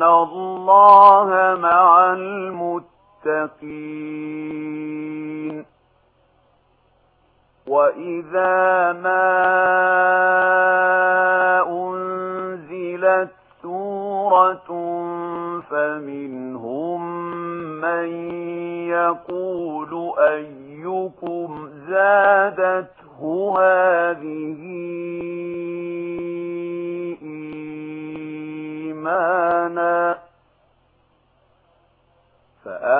إن الله مع المتقين وإذا ما أنزلت سورة فمنهم من يقول أيكم زادته هذه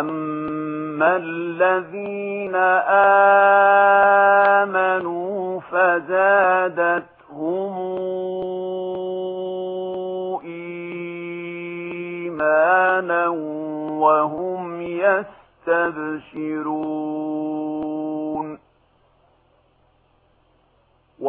وَأَمَّا الَّذِينَ آمَنُوا فَزَادَتْهُمْ إِيمَانًا وَهُمْ يَسْتَبْشِرُونَ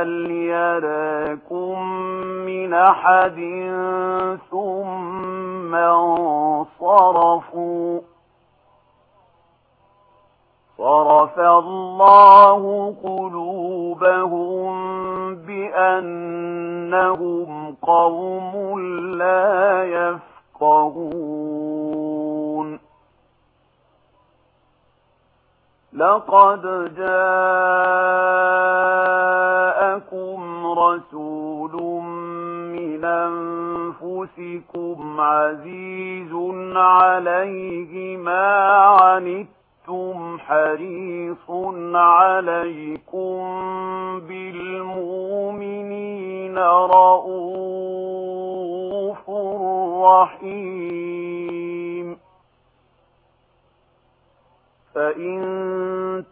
هل يراكم من أحد ثم انصرفوا صرف الله قلوبهم بأنهم قوم لا يفقهون لقد جاء رسول من أنفسكم عزيز عليه ما عنتم حريص عليكم بالمؤمنين رَءُوفٌ رحيم. فإن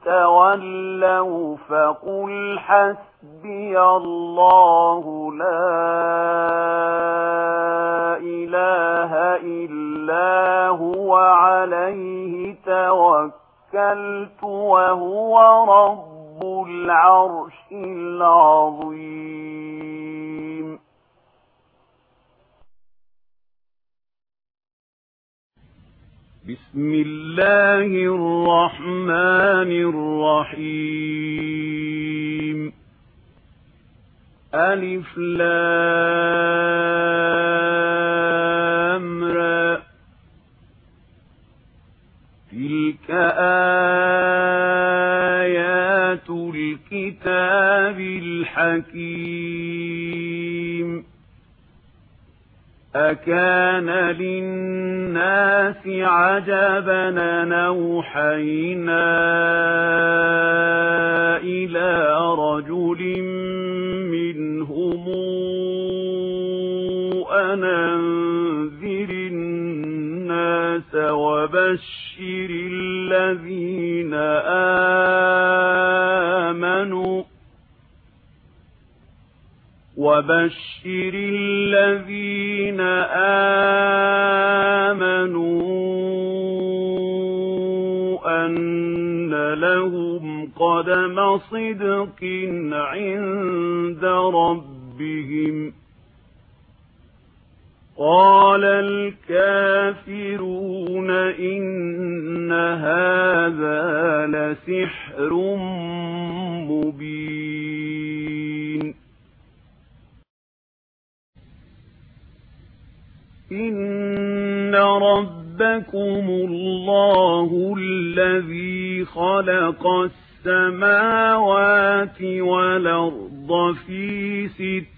تولوا فقل حَسْبِي الله لا إله إلا هو عليه توكلت وهو رب العرش العظيم. بسم الله الرحمن الرحيم. ألف لام تلك آيات الكتاب الحكيم. أكان للناس عجبا نوحينا إلى رجل منهم وأنذر الناس وبشر الذين آمنوا وبشر الذين آمنوا أن لهم قدم صدق عند ربهم قال الكافرون إن هذا لسحر مبين. إن ربكم الله الذي خلق السماوات والأرض في ستر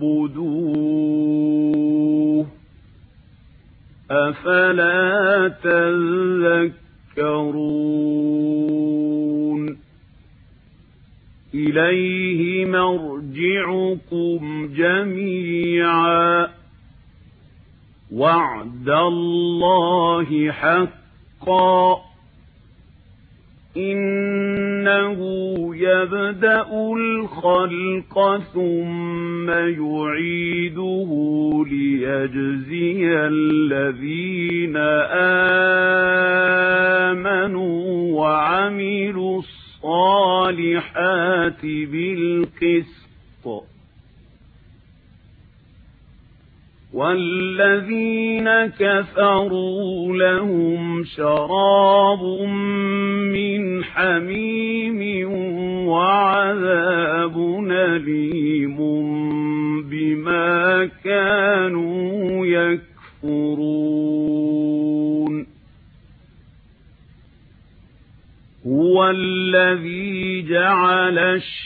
فاعبدوه. أفلا تذكرون. إليه مرجعكم جميعا. وعد الله حقا. إن إِنَّهُ يَبْدَأُ الْخَلْقَ ثُمَّ يُعِيدُهُ لِيَجْزِيَ الَّذِينَ آمَنُوا وَعَمِلُوا الصَّالِحَاتِ بِالْقِسْطِ والذين كفروا لهم شراب من حميم وعذاب نليم بما كانوا يكفرون هو الذي جعل الشراب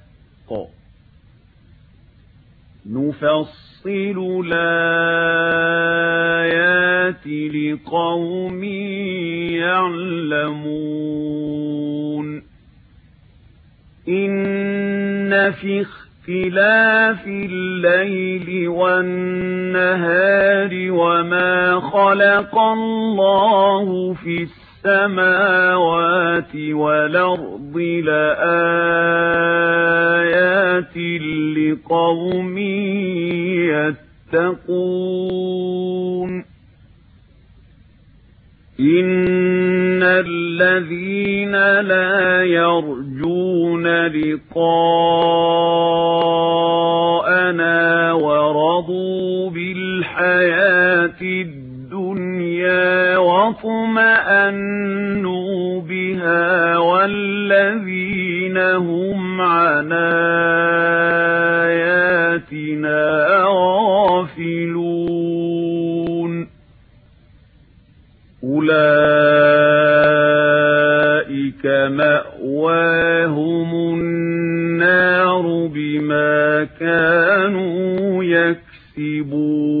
نُفَصِّلُ الْآيَاتِ لِقَوْمٍ يَعْلَمُونَ إِنَّ فِي اختلاف الليل والنهار وما خلق الله في السَّمَاوَاتِ السماوات والأرض لآيات لقوم يتقون إن الذين لا يرجون لقاء اطمأنوا بها والذين هم عن آياتنا غافلون أولئك مأواهم النار بما كانوا يكسبون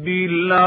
رَبِّ العالمين